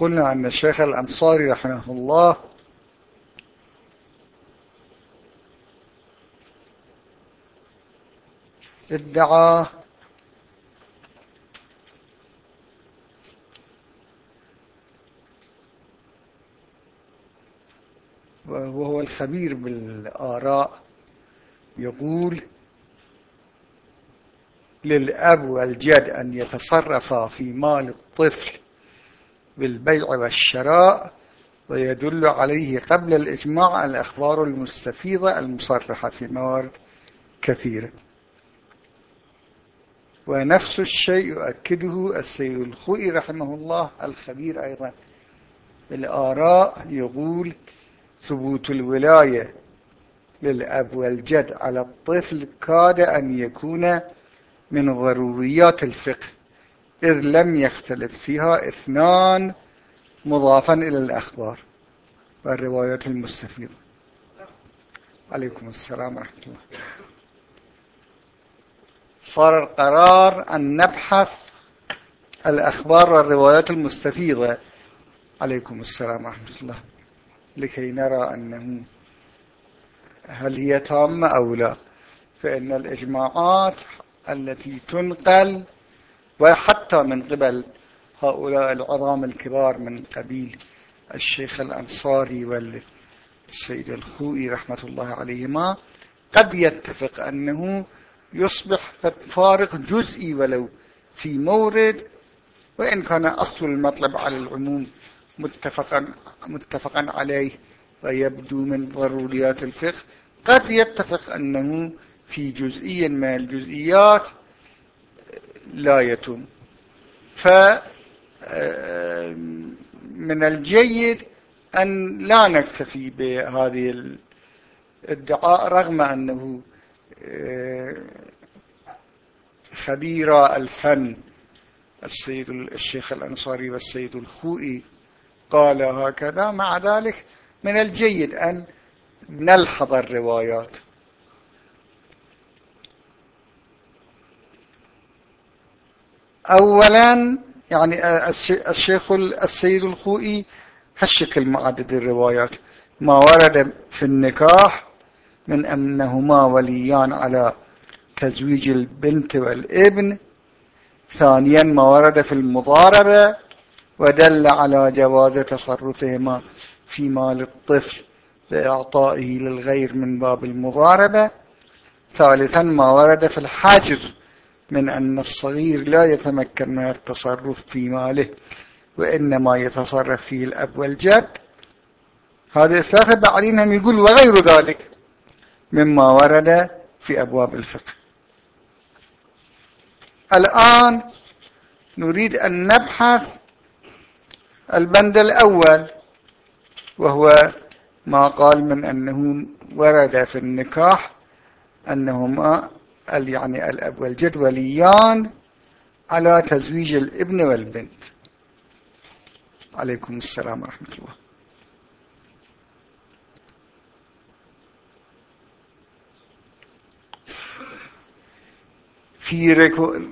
قلنا أن الشيخ الأنصاري رحمه الله ادعى وهو الخبير بالآراء يقول للأب والجد أن يتصرفا في مال الطفل بالبيع والشراء ويدل عليه قبل الإجماع الأخبار المستفيضة المصرحة في موارد كثيرة. ونفس الشيء يؤكده السيد الخوئي رحمه الله الخبير أيضا الآراء يقول ثبوت الولاية للأب والجد على الطفل كاد أن يكون من ضروريات الفقه. إذ لم يختلف فيها اثنان مضافا إلى الأخبار. والروايات المستفيضة. عليكم السلام ورحمة الله. صار القرار أن نبحث الأخبار والروايات المستفيضة. عليكم السلام ورحمة الله. لكي نرى أنه هل هي تامة أو لا. فإن الإجماعات التي تنقل وحتى من قبل هؤلاء العظام الكبار من قبيل الشيخ الأنصاري والسيد الخوئي رحمة الله عليهما قد يتفق أنه يصبح فارق جزئي ولو في مورد وإن كان أصل المطلب على العموم متفقا, متفقا عليه ويبدو من ضروريات الفقه. قد يتفق أنه في جزئي من الجزئيات لا يتم. ف آه، من الجيد أن لا نكتفي بهذه الادعاء رغم أنه آه، خبير الفن. السيد الشيخ الأنصاري والسيد الخوئي قال هكذا. مع ذلك من الجيد أن نلحظ الروايات. أولا يعني الشيخ السيد الخوئي هالشكل معدد الروايات. ما ورد في النكاح من أنهما وليان على تزويج البنت والابن. ثانيا ما ورد في المضاربة ودل على جواز تصرفهما في مال الطفل لإعطائه للغير من باب المضاربة. ثالثا ما ورد في الحاجر من أن الصغير لا يتمكن من التصرف في ماله وإنما يتصرف فيه الأب والجد. هذه الثلاثة بعدين يقول وغير ذلك مما ورد في أبواب الفقه. الآن نريد أن نبحث البند الأول وهو ما قال من أنه ورد في النكاح أنهما يعني الأب والجد وليان على تزويج الابن والبنت. عليكم السلام ورحمة الله. في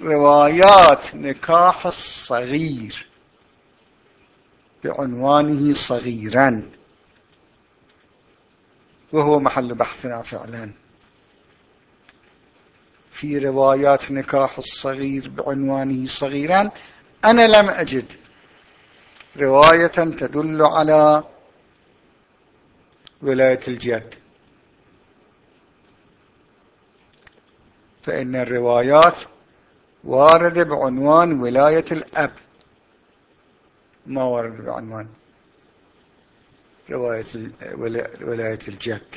روايات نكاح الصغير بعنوانه صغيرا. وهو محل بحثنا فعلا. في روايات نكاح الصغير بعنوانه صغيرا أنا لم أجد. رواية تدل على ولاية الجد. فإن الروايات واردة بعنوان ولاية الأب. ما ورد بعنوان. رواية ولاية الجد.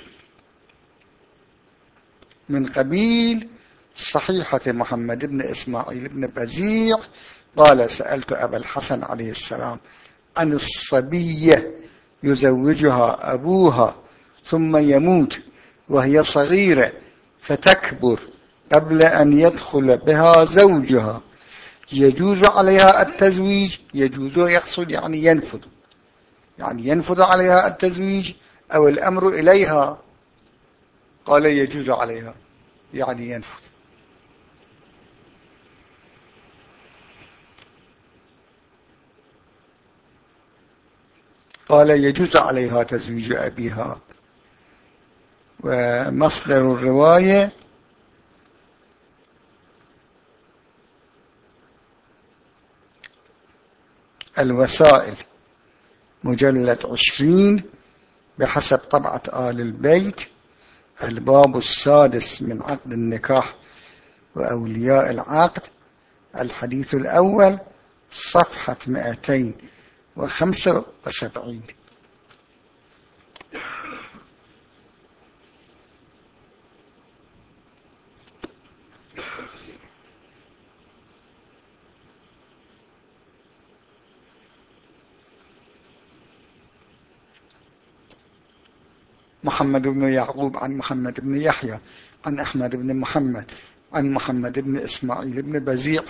من قبيل صحيحة محمد بن إسماعيل بن بزيع قال سألت أبا الحسن عليه السلام عن الصبية يزوجها أبوها ثم يموت وهي صغيرة فتكبر قبل أن يدخل بها زوجها. يجوز عليها التزويج؟ يجوز يقصد يعني ينفذ. يعني ينفذ عليها التزويج أو الأمر إليها؟ قال يجوز عليها يعني ينفذ. قال يجوز عليها تزويج أبيها. ومصدر الرواية الوسائل. مجلد عشرين بحسب طبعة آل البيت. الباب السادس من عقد النكاح وأولياء العقد. الحديث الأول صفحة 275 محمد بن يعقوب عن محمد بن يحيى عن أحمد بن محمد عن محمد بن إسماعيل بن بزيع.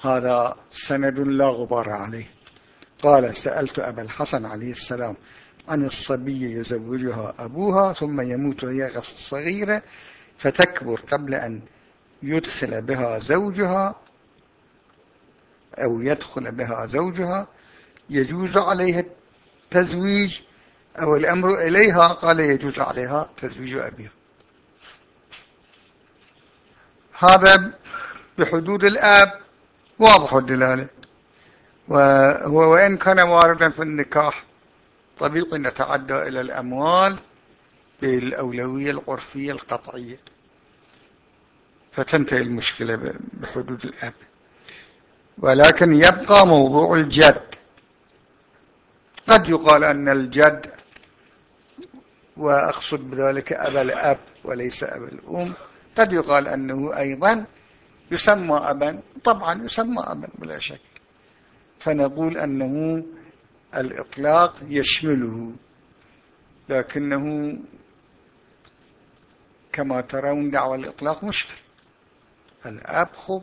هذا سند لا غبار عليه. قال سألت أبا الحسن عليه السلام عن الصبي يزوجها أبوها ثم يموت وهي صغيرة فتكبر قبل أن يدخل بها زوجها أو يدخل بها زوجها. يجوز عليها التزويج أو الأمر إليها؟ قال يجوز عليها تزويج أبيها. هذا بحدود الآب واضح الدلالة؟ وهو وإن كان واردا في النكاح طبيعي نتعدى إلى الأموال بالأولوية العرفية القطعية. فتنتهي المشكلة بحدود الأب. ولكن يبقى موضوع الجد. قد يقال أن الجد وأقصد بذلك أبا الأب وليس أبا الأم. قد يقال أنه أيضا يسمى أبا. طبعا يسمى أبا بلا شك. فنقول أنه الإطلاق يشمله لكنه كما ترون دعوة الإطلاق مشكل. الأب خب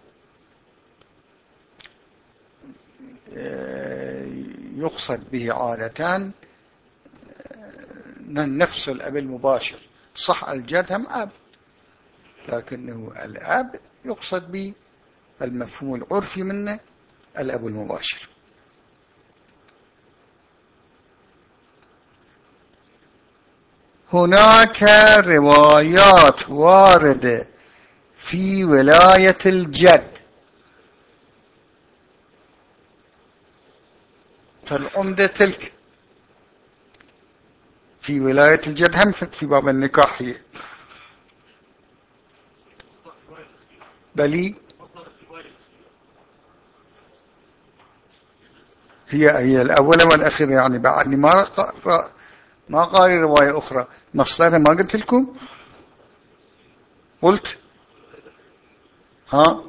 يقصد به عادة نفس الأب المباشر. صح الجد هم أب لكنه الأب يقصد به المفهوم العرفي منه. الأب المباشر. هناك روايات واردة في ولاية الجد. فالعمدة تلك. في ولاية الجد هم في باب النكاح. بلي هي هي الأولى والأخيرة يعني. بعد ما ما قال رواية أخرى. مصدرها ما قلت لكم؟ قلت؟ ها؟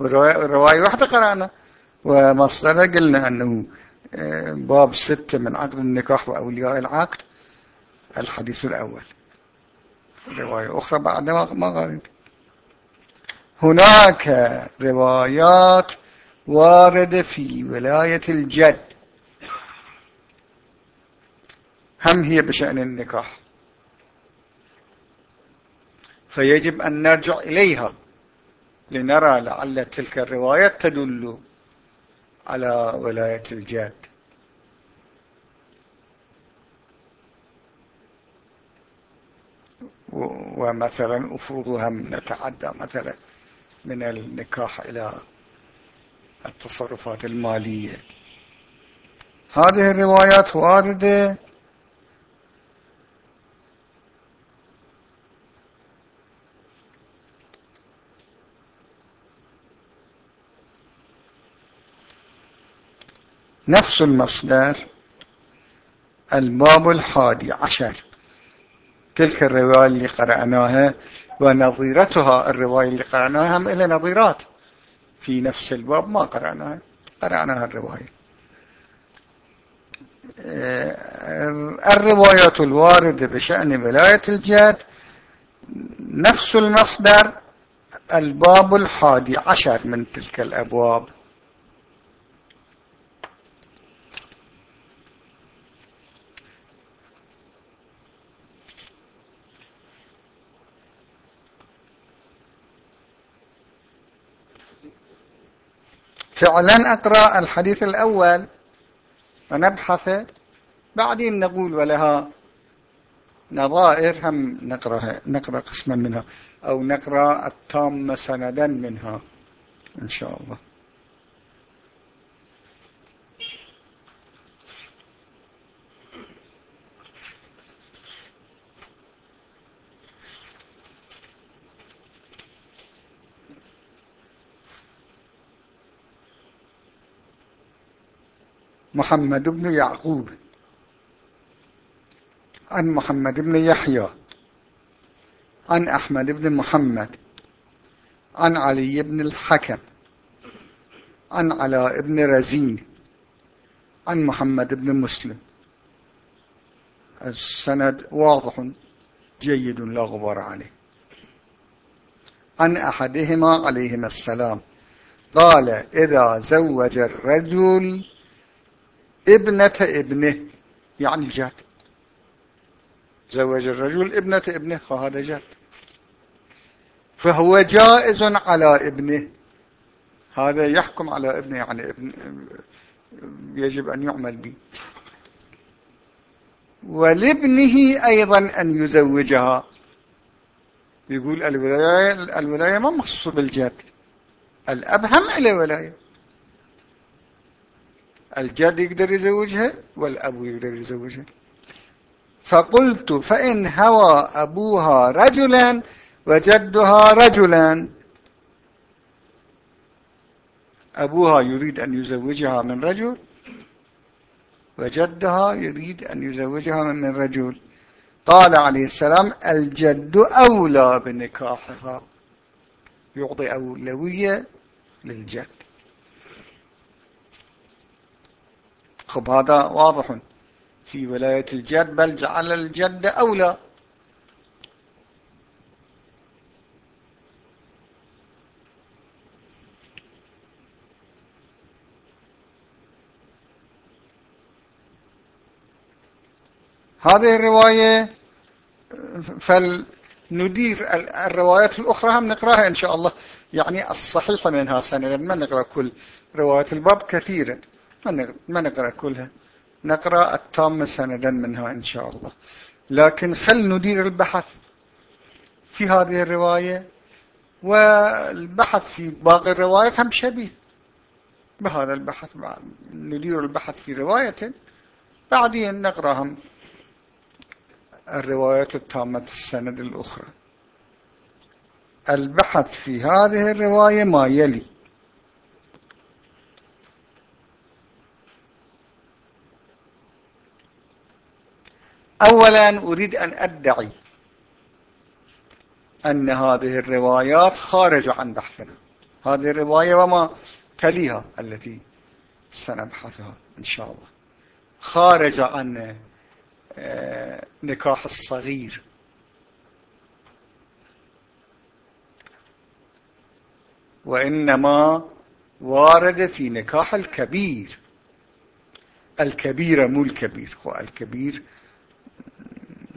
رواية واحدة قرأنا. ومصدرها قلنا أنه آه، باب ستة من عقد النكاح وأولياء العقد الحديث الأول. رواية أخرى بعد ما قال هناك روايات واردة في ولاية الجد. هم هي بشأن النكاح. فيجب أن نرجع إليها لنرى لعل تلك الروايات تدل على ولاية الجد. ومثلا أفرضها نتعدى مثلا من النكاح إلى التصرفات المالية. هذه الروايات واردة. نفس المصدر الباب الحادي عشر. تلك الرواية اللي قرأناها ونظيرتها الرواية اللي قرأناها هم إلى نظيرات. في نفس الباب ما قرأناها قرأناها الرواية الروايات الواردة بشأن ولاية الجد نفس المصدر الباب الحادي عشر من تلك الأبواب. فعلا أقرأ الحديث الأول ونبحث. بعدين نقول ولها نظائر هم نقرأها نقرأ قسما منها أو نقرأ التام سندا منها إن شاء الله. محمد بن يعقوب. عن محمد بن يحيى. عن أحمد بن محمد. عن علي بن الحكم. عن علاء بن رزين. عن محمد بن مسلم. السند واضح جيد لا غبار عليه. عن أحدهما عليهما السلام. قال إذا زوج الرجل ابنة ابنه يعني الجد زوج الرجل ابنة ابنه فهذا جد. فهو جائز على ابنه. هذا يحكم على ابنه يعني ابن يجب أن يعمل به. ولابنه أيضا أن يزوجها. يقول الولاية, الولاية ما مخصوصة بالجد. الأب هم على ولاية الجد يقدر يزوجها والأب يقدر يزوجها. فقلت فإن هوى أبوها رجلا وجدها رجلا. أبوها يريد أن يزوجها من رجل وجدها يريد أن يزوجها من رجل. قال عليه السلام الجد أولى بنكاحها يعطي أولوية للجد. خب هذا واضح في ولاية الجد بل جعل الجد أولى. هذه الرواية فلندير الروايات الأخرى هم نقرأها إن شاء الله. يعني الصحيحة منها سنة ما نقرأ كل روايات الباب كثيرا. ما نقرأ كلها. نقرأ التام سندا منها إن شاء الله. لكن خل ندير البحث في هذه الرواية والبحث في باقي الروايات هم شبيه. بهذا البحث ندير البحث في رواية بعدين نقرأهم الروايات التامة السند الأخرى. البحث في هذه الرواية ما يلي. أولا أريد أن أدعي أن هذه الروايات خارجة عن بحثنا. هذه الرواية وما تليها التي سنبحثها إن شاء الله. خارج عن آه، نكاح الصغير. وإنما وارد في نكاح الكبير. الكبير مو الكبير. هو الكبير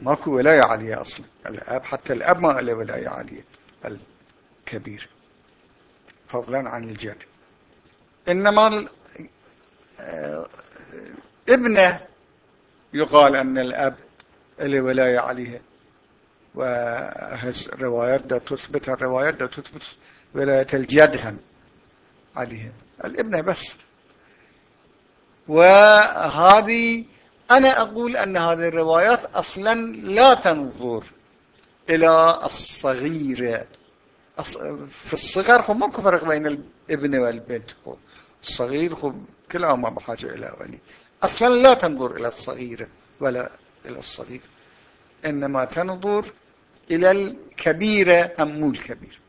ماكو ولاية عالية أصلا. الأب حتى الأب ما له ولاية عالية الكبير. فضلا عن الجد. إنما آه، ابنه يقال أن الأب له ولاية عليه والروايات دا تثبت الروايات دا تثبت ولاية الجد هم عليه الابن بس. وهذه أنا أقول أن هذه الروايات أصلا لا تنظر إلى الصغير. في الصغر خب ماكو فرق بين الابن والبنت الصغير خب كلاهما بحاجة إلى ولي أصلا لا تنظر إلى الصغير ولا إلى الصغير. إنما تنظر إلى الكبيرة أم مو الكبير.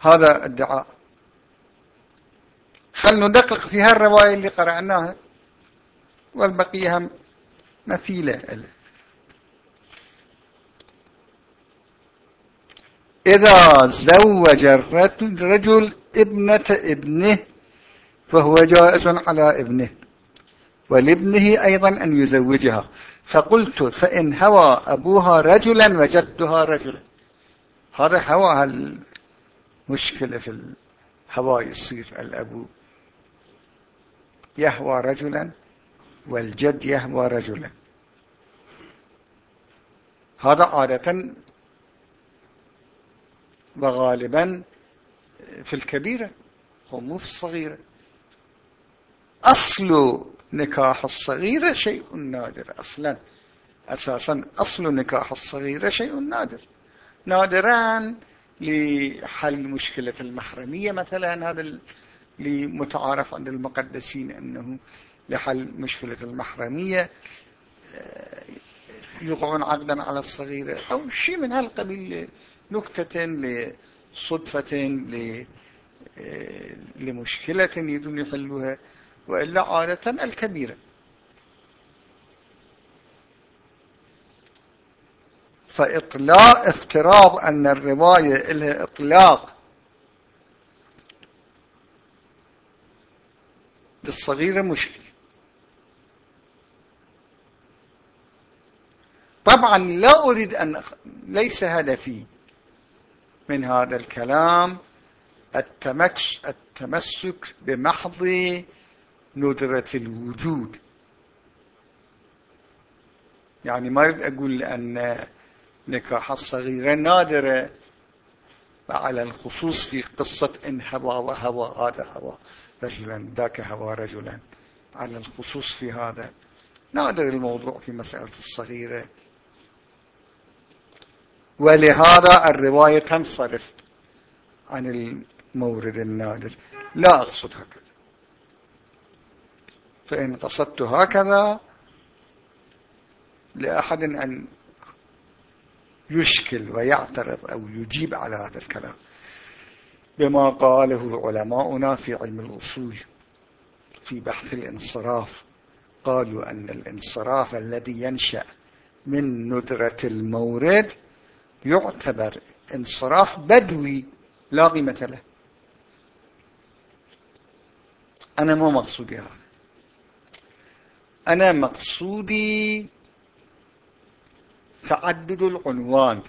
هذا الدعاء. خل ندقق في هالرواية اللي قرأناها. والبقية هم مثيلة إذا زوج الرجل ابنة ابنه فهو جائز على ابنه ولابنه أيضا أن يزوجها. فقلت فإن هوى أبوها رجلا وجدتها رجلا. هذا هوى المشكلة في الهوى يصير الأبو. يهوى رجلا والجد يهوى رجلا. هذا عادة وغالبا في الكبيرة مو في الصغيرة. أصل نكاح الصغيرة شيء نادر أصلا. أساسا أصل نكاح الصغيرة شيء نادر. نادرا لحل مشكلة المحرمية مثلا هذا اللي متعارف عند المقدسين أنه لحل مشكلة المحرمية آه، يقعون عقدا على الصغيرة أو شيء من هالقبيل نكتة لصدفة آه، لمشكلة يدون يحلوها وإلا عادة الكبيرة. فإطلاق افتراض أن الرواية لها إطلاق للصغيرة مشكلة طبعا لا أريد أن ليس هدفي من هذا الكلام التمسك بمحض ندرة الوجود. يعني ما أريد أقول أن نكاح الصغيرة نادرة على الخصوص في قصة إن هوى وهوى هذا هوى رجلا ذاك هوى رجلا. على الخصوص في هذا. نادر الموضوع في مسألة الصغيرة. ولهذا الرواية تنصرف عن المورد النادر. لا أقصد هكذا. فإن قصدت هكذا لأحد أن يشكل ويعترض أو يجيب على هذا الكلام بما قاله علماؤنا في علم الأصول في بحث الانصراف. قالوا أن الانصراف الذي ينشأ من ندرة المورد يعتبر انصراف بدوي لا قيمة له. أنا ما مقصودي هذا أنا مقصودي تعدد العنوان.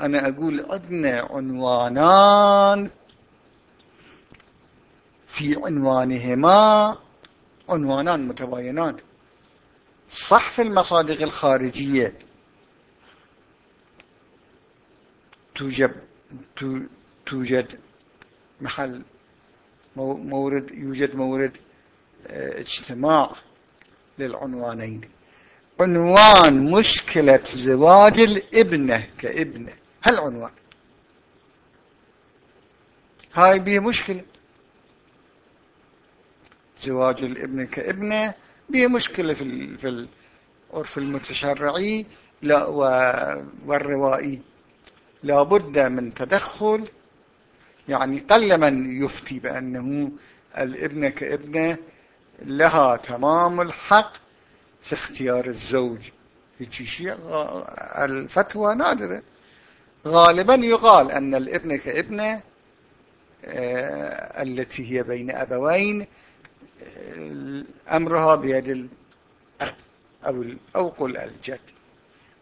أنا أقول عندنا عنوانان في عنوانهما عنوانان متباينان. صح في المصادق الخارجية توجد توجد محل مورد يوجد مورد آه، اجتماع للعنوانين. عنوان مشكلة زواج الابنة كابنة. هل عنوان هاي به مشكلة. زواج الابن كابنة به مشكلة في في العرف المتشرعي لا والروائي. لا بد من تدخل يعني قل من يفتي بأنه الابن كابنة لها تمام الحق في اختيار الزوج. شيء الفتوى نادرة. غالبا يقال أن الابن كابنة آه، التي هي بين أبوين آه، أمرها بيد الأب أو قل الجد.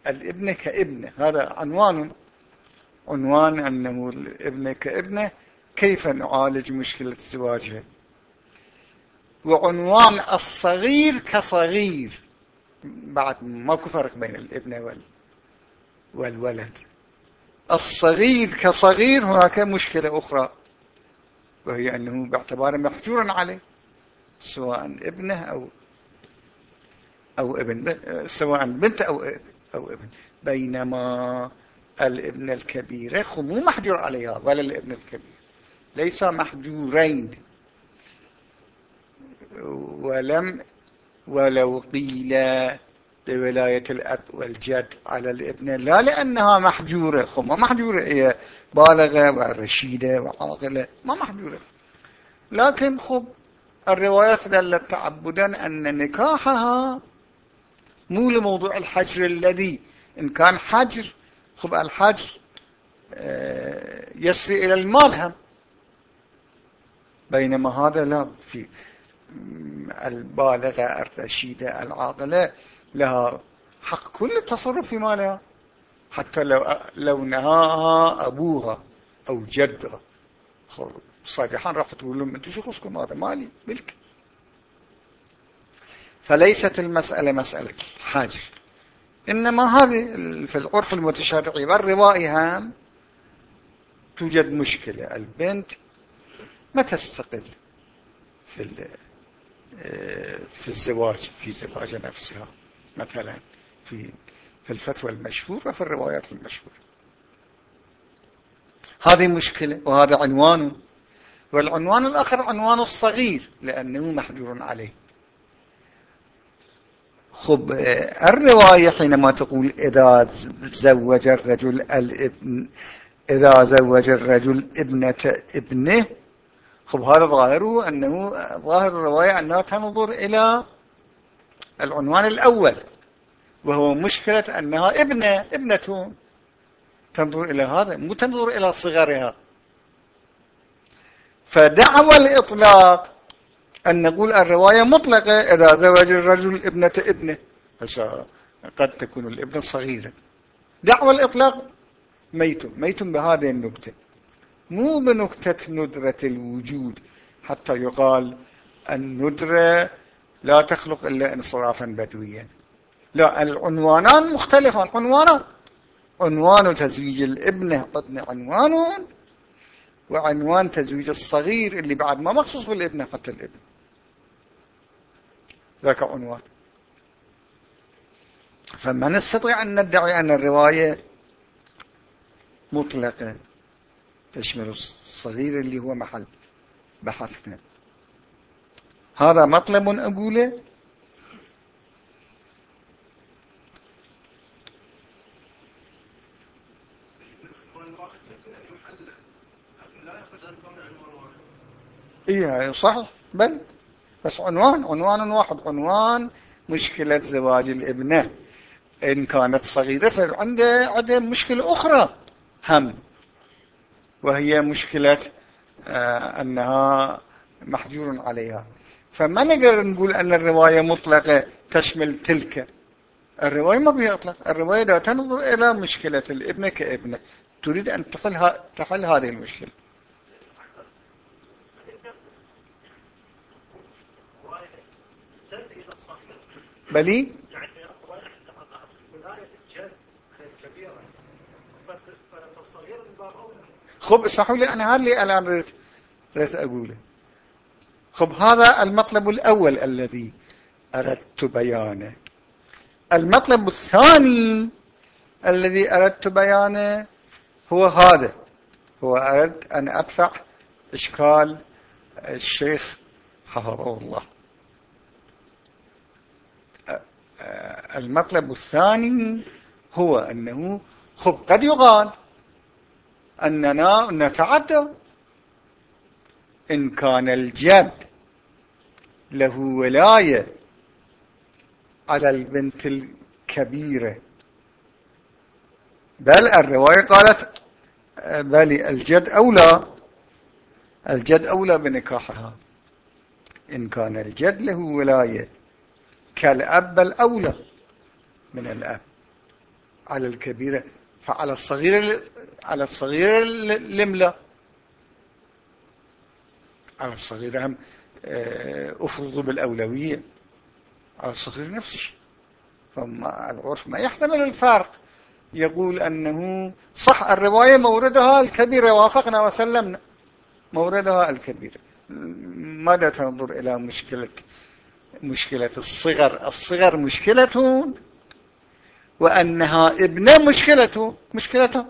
الابن كابنة هذا عنوان عنوان أنه الابن كابنة كيف نعالج مشكلة زواجها وعنوان الصغير كصغير. بعد ماكو فرق بين الابن والولد. الصغير كصغير هناك مشكلة أخرى وهي أنه باعتباره محجورا عليه سواء ابنه أو أو ابن سواء بنت أو أو ابن. بينما الابن الكبير. مو محجور عليها ولا الابن الكبير. ليس محجورين. ولم ولو قيل بولاية الأب والجد على الابن لا لأنها محجورة. ما محجورة. هي بالغة ورشيدة وعاقلة ما محجورة. لكن خب الروايات دلت تعبدا أن نكاحها مو لموضوع الحجر الذي إن كان حجر خب الحجر آه، يسري إلى المال هم. بينما هذا لا في البالغة الرشيدة العاقلة لها حق كل التصرف في مالها. حتى لو لو نهاها أبوها أو جدها. صريحا راح تقول لهم أنتم شو خصكم؟ هذا مالي ملك. فليست المسألة مسألة. حاجة إنما هذه في العرف المتشرعي والروائي هام توجد مشكلة. البنت ما تستقل في في الزواج في زواج نفسها. مثلا في في الفتوى المشهورة في الروايات المشهورة. هذه مشكلة وهذا عنوان. والعنوان الآخر عنوان الصغير لأنه محجور عليه. خب الرواية حينما تقول إذا زوج الرجل الابن إذا زوج الرجل ابنة ابنه خب هذا ظاهره أنه ظاهر الرواية أنها تنظر إلى العنوان الأول وهو مشكلة أنها ابنة ابنة تنظر إلى هذا مو تنظر إلى صغرها. فدعوى الإطلاق أن نقول الرواية مطلقة إذا زوج الرجل ابنة ابنه. قد تكون الابنة صغيرة. دعوى الإطلاق؟ ميت. ميت بهذه النكتة. مو بنكتة ندرة الوجود حتى يقال الندرة لا تخلق إلا انصرافا بدويا. لا العنوانان مختلفان عنوانان. عنوان تزويج الابنة قدن عنوان وعنوان تزويج الصغير اللي بعد ما مخصوص بالابنة حتى الابن. ذاك عنوان. فما نستطيع أن ندعي أن الرواية مطلقة تشمل الصغير اللي هو محل بحثنا. هذا مطلب أقوله؟ إيه صح بل بس عنوان عنوان واحد. عنوان مشكلة زواج الابنة. إن كانت صغيرة فعنده عنده مشكلة أخرى. هم. وهي مشكلة آه أنها محجور عليها. فما نقدر نقول أن الرواية مطلقة تشمل تلك. الرواية ما بها أطلق الرواية لا تنظر إلى مشكلة الابن كابنة. تريد أن تحل, تحل هذه المشكلة. بلي؟ خب اسمحوا لي أنا هذا الآن ريت أقوله. خب هذا المطلب الأول الذي أردت بيانه. المطلب الثاني الذي أردت بيانه هو هذا. هو أردت أن أدفع إشكال الشيخ حفظه الله. المطلب الثاني هو أنه خب قد يقال أننا نتعدى إن كان الجد له ولاية على البنت الكبيرة. بل الرواية قالت بل الجد أولى. الجد أولى بنكاحها. إن كان الجد له ولاية كالأب الأولى من الأب. على الكبيرة فعلى الصغير على الصغير الاملا على الصغير هم آه، أفرض بالأولوية. على الصغير نفس الشيء. العرف ما يحتمل الفارق. يقول أنه صح الرواية موردها الكبيرة وافقنا وسلمنا. موردها الكبيرة ماذا تنظر إلى مشكلة مشكلة الصغر. الصغر مشكلة وأنها ابنة مشكلته مشكلته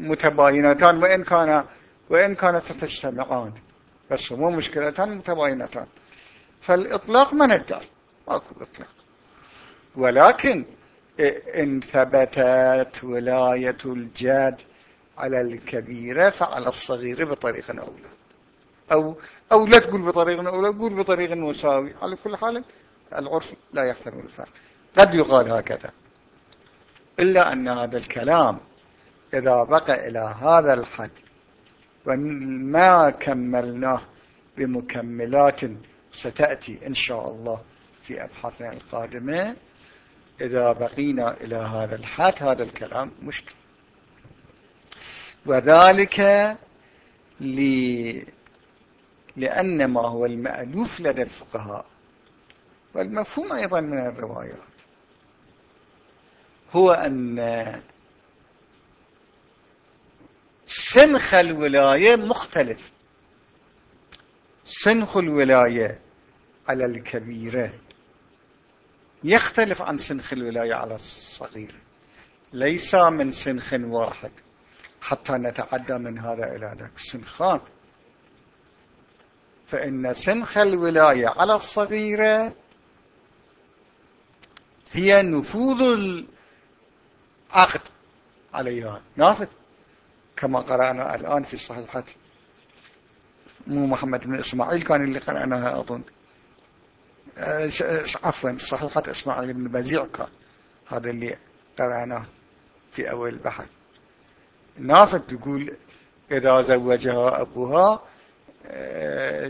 متباينتان وإن كان وإن كانت تجتمعان. بس مو مشكلتان متباينتان. فالإطلاق ما نقدر ماكو إطلاق. ولكن إن ثبتت ولاية الجاد على الكبيرة فعلى الصغير بطريقة أولى. أو, أو لا تقول بطريقة أو لا تقول بطريقة مساوي. على كل حال العرف لا يحتمل الفرق. قد يقال هكذا. إلا أن هذا الكلام إذا بقى إلى هذا الحد وما كملناه بمكملات ستأتي إن شاء الله في أبحاثنا القادمة إذا بقينا إلى هذا الحد هذا الكلام مشكل. وذلك ل... لأن ما هو المألوف لدى الفقهاء. والمفهوم أيضا من الروايات. هو أن سنخ الولاية مختلف. سنخ الولاية على الكبيرة. يختلف عن سنخ الولاية على الصغيرة ليس من سنخ واحد. حتى نتعدى من هذا إلى ذاك سنخان. فإن سنخ الولاية على الصغيرة هي نفوذ العقد عليها. نافذ كما قرأنا الآن في الصحيحة مو محمد بن إسماعيل كان اللي قرأناها أظن. آه، عفوا صحيحة إسماعيل بن بزيع كان هذا اللي قرأناه في أول البحث نافذ تقول إذا زوجها أبوها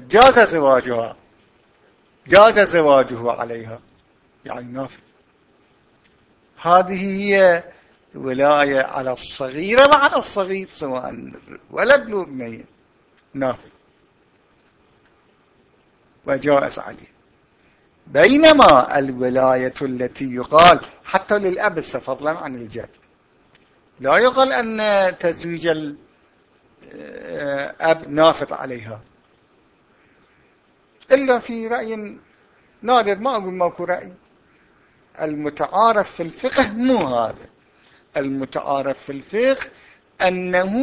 جاز زواجها. جاز زواجه عليها. يعني نافذ هذه هي ولاية على الصغيرة وعلى الصغير سواء ولد لو بنية نافذ وجائز عليه. بينما الولاية التي يقال حتى للأب فضلا عن الجد. لا يقال أن تزويج الأب نافذ عليها. إلا في رأي نادر ما أقول ماكو رأي. المتعارف في الفقه مو هذا. المتعارف في الفقه أنه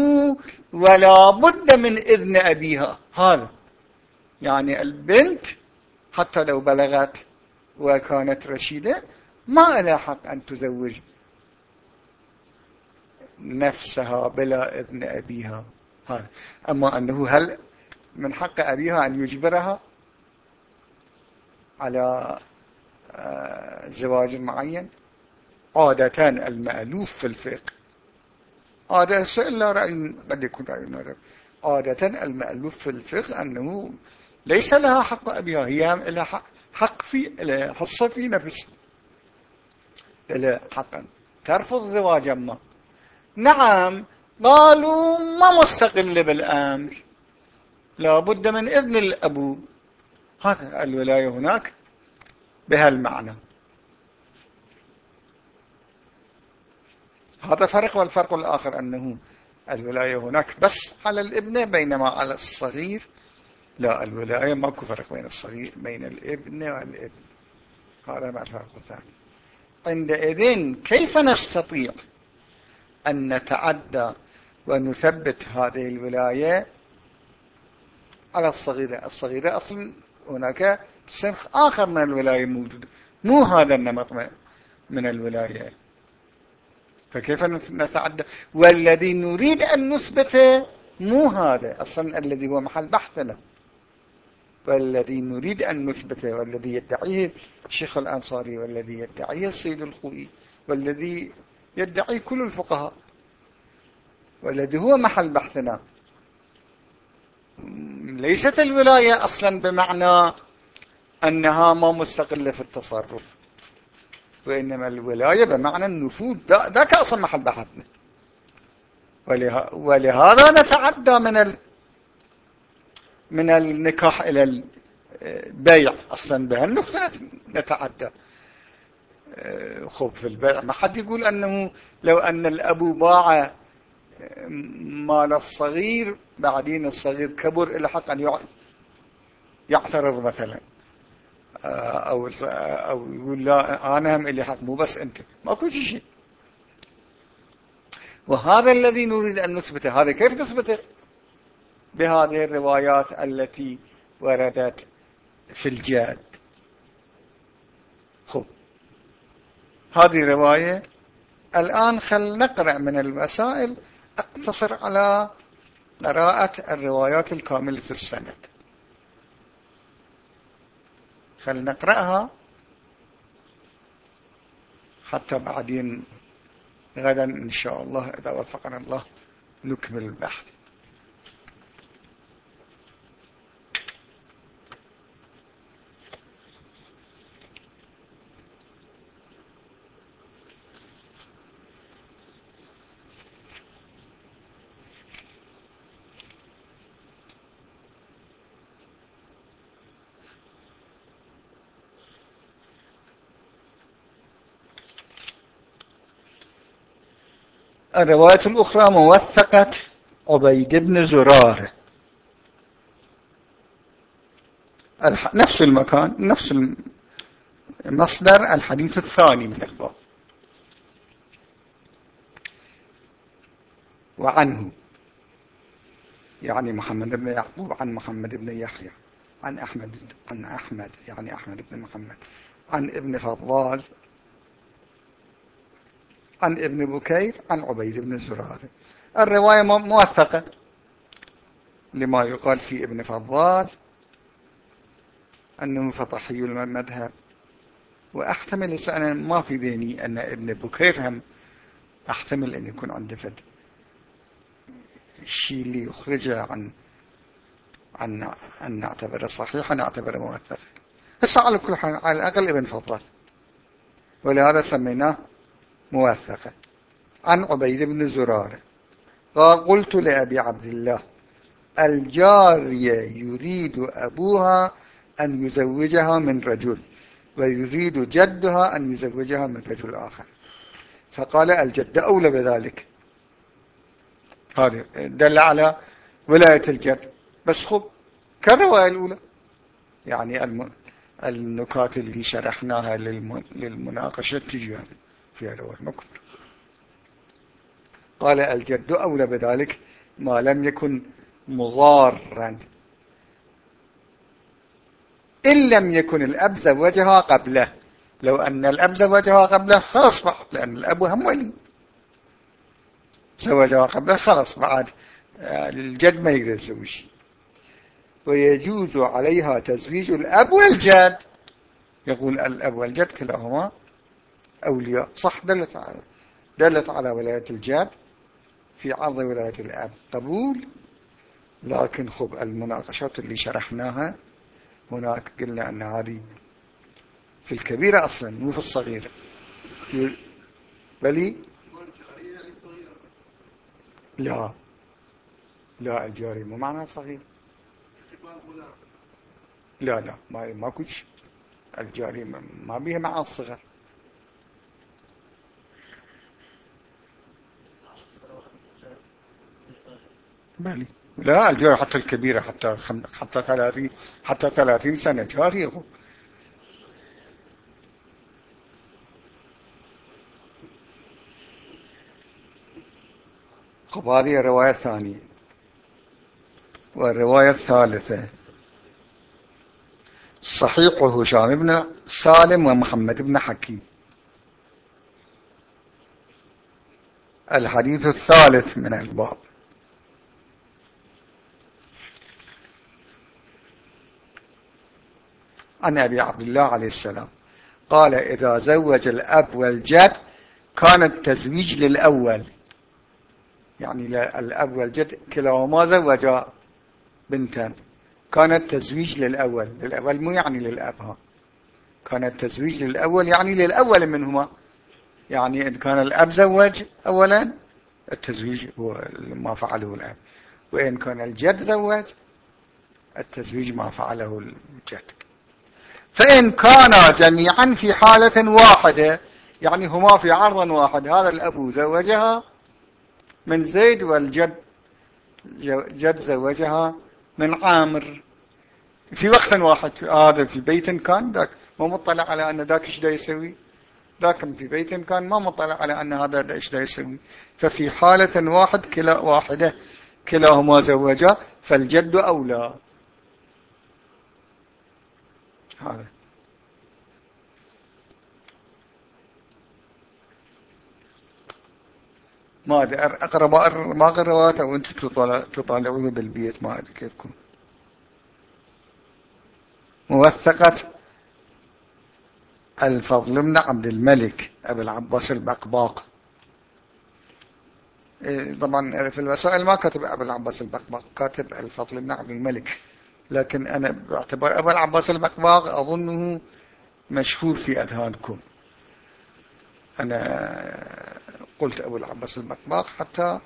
ولا بد من إذن أبيها. هذا. يعني البنت حتى لو بلغت وكانت رشيدة ما لها حق أن تزوج نفسها بلا إذن أبيها. أما أنه هل من حق أبيها أن يجبرها على آه، زواج معين؟ عادة المألوف في الفقه. عادة إلا رأي قد يكون رأي نظر عادة المألوف في الفقه أنه ليس لها حق أبيها هي لها حق, حق في حصة في نفسها. لها حقا. ترفض زواج ما نعم قالوا ما مستقل بالأمر. لا بد من إذن الأبو. هذا الولاية هناك بهالمعنى. هذا فرق والفرق الآخر أنه الولاية هناك بس على الإبن بينما على الصغير. لا الولاية ماكو فرق بين الصغير بين الإبن والإبن. هذا ما الفرق الثاني. عندئذ كيف نستطيع أن نتعدى ونثبت هذه الولاية على الصغيرة الصغيرة أصلا هناك سنخ آخر من الولاية موجود. مو هذا النمط من الولاية. فكيف نتعدى؟ والذي نريد أن نثبته مو هذا أصلا الذي هو محل بحثنا والذي نريد أن نثبته والذي يدعيه الشيخ الأنصاري والذي يدعيه السيد الخوئي والذي يدعي كل الفقهاء. والذي هو محل بحثنا. ليست الولاية أصلا بمعنى أنها ما مستقلة في التصرف وإنما الولاية بمعنى النفوذ. ذاك أصلا محل بحثنا. ولهذا نتعدى من ال من النكاح إلى البيع أصلا بهالنقطة نتعدى. خب في البيع. ما حد يقول أنه لو أن الأبو باع مال الصغير بعدين الصغير كبر إلى حق أن يعترض مثلا. أو, أو يقول لا أنا هم إلي حق مو بس أنت. ما كل شيء. وهذا الذي نريد أن نثبته. هذا كيف نثبته؟ بهذه الروايات التي وردت في الجاد. خب. هذه رواية. الآن خل نقرأ من المسائل أقتصر على قراءة الروايات الكاملة السند. فلنقرأها حتى بعدين غدا إن شاء الله إذا وفقنا الله نكمل البحث. الرواية الأخرى موثقة عبيد بن زرار نفس المكان نفس المصدر الحديث الثاني من الباب. وعنه يعني محمد بن يعقوب عن محمد بن يحيى عن أحمد عن أحمد يعني أحمد بن محمد عن ابن فضال عن ابن بكير عن عبيد بن زرار. الرواية موثقة لما يقال في ابن فضال أنه فطحي المذهب. وأحتمل أنا ما في ذهني أن ابن بكير هم. أحتمل أن يكون عنده فد. الشيء اللي يخرجه عن عن أن نعتبره صحيحا نعتبره موثق. بس على كل حال على الأقل ابن فضل ولهذا سميناه موثقة عن عبيد بن زرارة قال قلت لأبي عبد الله الجارية يريد أبوها أن يزوجها من رجل ويريد جدها أن يزوجها من رجل آخر. فقال الجد أولى بذلك. هذا دل على ولاية الجد. بس خب كالرواية الأولى يعني النكات اللي شرحناها للمناقشة تجي في رواية مكفر قال الجد أولى بذلك ما لم يكن مضارا. إن لم يكن الأب زوجها قبله. لو أن الأب زوجها قبله خلاص بعد لأن الأب هم ولي. زوجها قبله خلاص بعد الجد ما يقدر شيء. ويجوز عليها تزويج الأب والجد. يقول الأب والجد كلاهما أولياء صح دلت على دلت على ولاية الجد في عرض ولاية الأب قبول لكن خب المناقشات اللي شرحناها هناك قلنا أن هذه في الكبيرة أصلا مو في الصغيرة. بلي؟ لا. لا الجاري مو معنى صغير. لا لا ما ما كوش الجاري ما بيه مع الصغر بلي لا الجاري حتى الكبيرة حتى خم... حتى ثلاثين حتى ثلاثين سنة جاري هو. خب هذه الرواية الثانية والرواية الثالثة. صحيح هشام بن سالم ومحمد بن حكيم. الحديث الثالث من الباب. عن أبي عبد الله عليه السلام. قال إذا زوج الأب والجد كان التزويج للأول. يعني الأب والجد كلاهما زوجا بنتا. كان التزويج للأول. للأول مو يعني للأب ها. كان التزويج للأول يعني للأول منهما. يعني إن كان الأب زوج أولا التزويج هو ما فعله الأب. وإن كان الجد زوج التزويج ما فعله الجد. فإن كانا جميعا في حالة واحدة يعني هما في عرض واحد هذا الأب زوجها من زيد والجد جد زوجها من عامر. في وقت واحد هذا في بيت كان ذاك ما مطلع على أن ذاك إيش دا يسوي؟ ذاك في بيت كان ما مطلع على أن هذا إيش دا يسوي. ففي حالة واحد كلا واحدة كلاهما زوجا فالجد أولى. ما أدري أقرأ ما أقرأ روايات أو أنت تطالعوه بالبيت ما أدري كيف تكون موثقة الفضل بن عبد الملك أبي العباس البقباق. إيه، طبعا في الوسائل ما كاتب أبو العباس البقباق كاتب الفضل بن عبد الملك. لكن أنا باعتبار أبو العباس البقباق أظنه مشهور في أذهانكم. أنا قلت أبو العباس البقباق حتى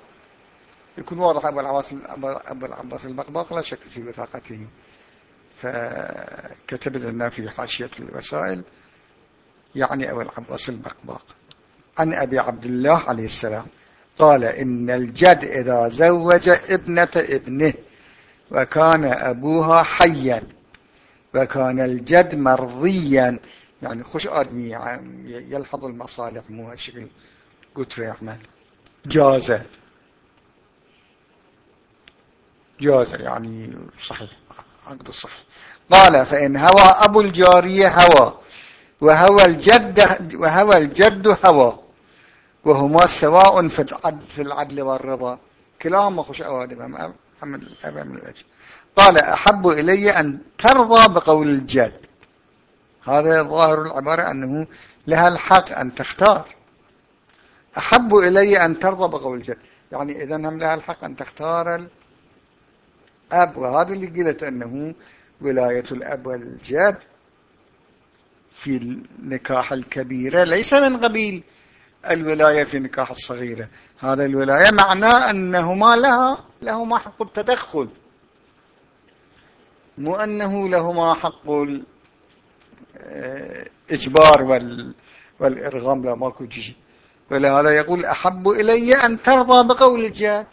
يكون واضح أبو العباس أبو العباس البقباق لا شك في وثاقته. فكتب لنا في حاشية الوسائل يعني أبو العباس البقباق عن أبي عبد الله عليه السلام قال إن الجد إذا زوج ابنة ابنه وكان أبوها حيا وكان الجد مرضيا. يعني خش آدمي يعني يلحظ المصالح مو هالشكل قلت يا أحمد. جازة. جازة يعني صحيح عقد الصحيح قال فإن هوى أبو الجارية هوى وهوى الجد وهوى الجد هوى وهما سواء في العدل والرضا. كلاهما خش أوادم محمد أمام الأجل. قال أحب إلي أن ترضى بقول الجد هذا ظاهر العبارة أنه لها الحق أن تختار. أحب إلي أن ترضى بقول الجد يعني إذا هم لها الحق أن تختار الأب. وهذا اللي قلت أنه ولاية الأب والجد في النكاح الكبيرة ليس من قبيل. الولاية في نكاح الصغيرة. هذا الولاية معناه أنهما لها لهما حق التدخل. مو أنه لهما حق الإجبار وال والإرغام لا ماكو شيء ولهذا يقول أحب إلي أن ترضى بقول الجد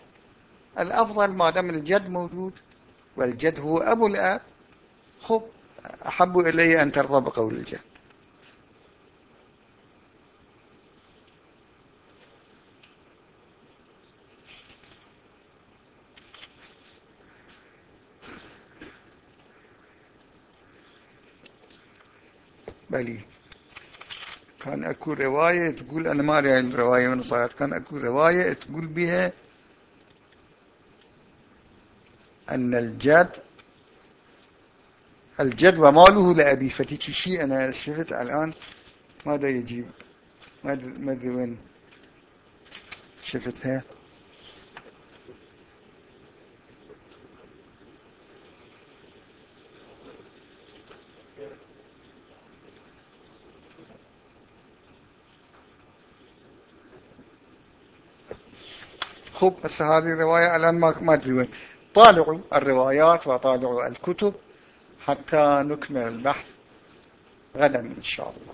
الأفضل ما دام الجد موجود والجد هو أبو الأب. خب أحب إلي أن ترضى بقول الجد بلي كان اكو رواية تقول أنا ما اريد الرواية من صارت كان اكو رواية تقول بها ان الجد الجد وماله لأبي فتيتي شيء أنا شفت الان؟ ماذا يجيب ماذا وين شفتها خب بس هذه الرواية الآن ما وين. طالعوا الروايات وطالعوا الكتب حتى نكمل البحث غدا إن شاء الله.